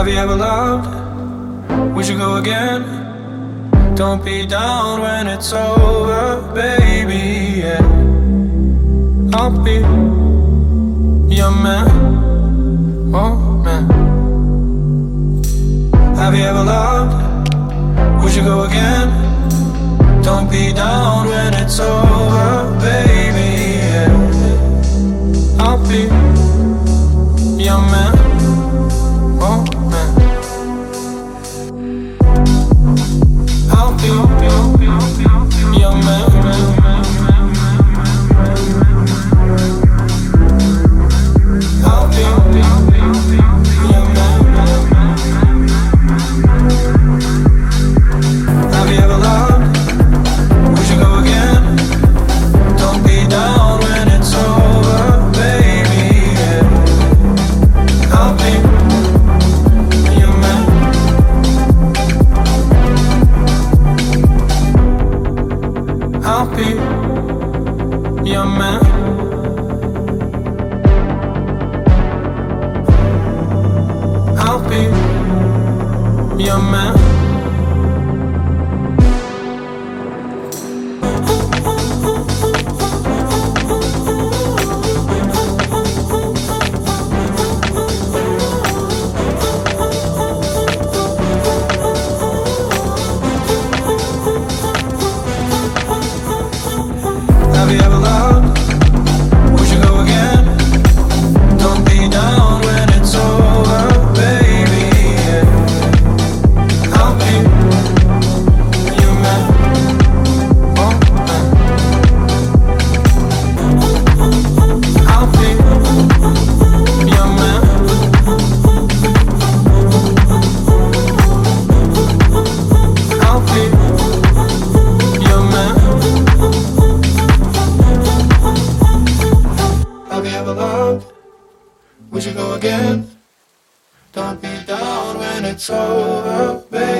Have you ever loved? We should go again. Don't be down when it's over, baby. Yeah. I'll be your man. Oh, man. Have you ever loved? We should go again. Don't be down when it's over, baby. I'll be your man. I'll be your man. We should go again. Don't be down when it's over, baby. Yeah. I'll be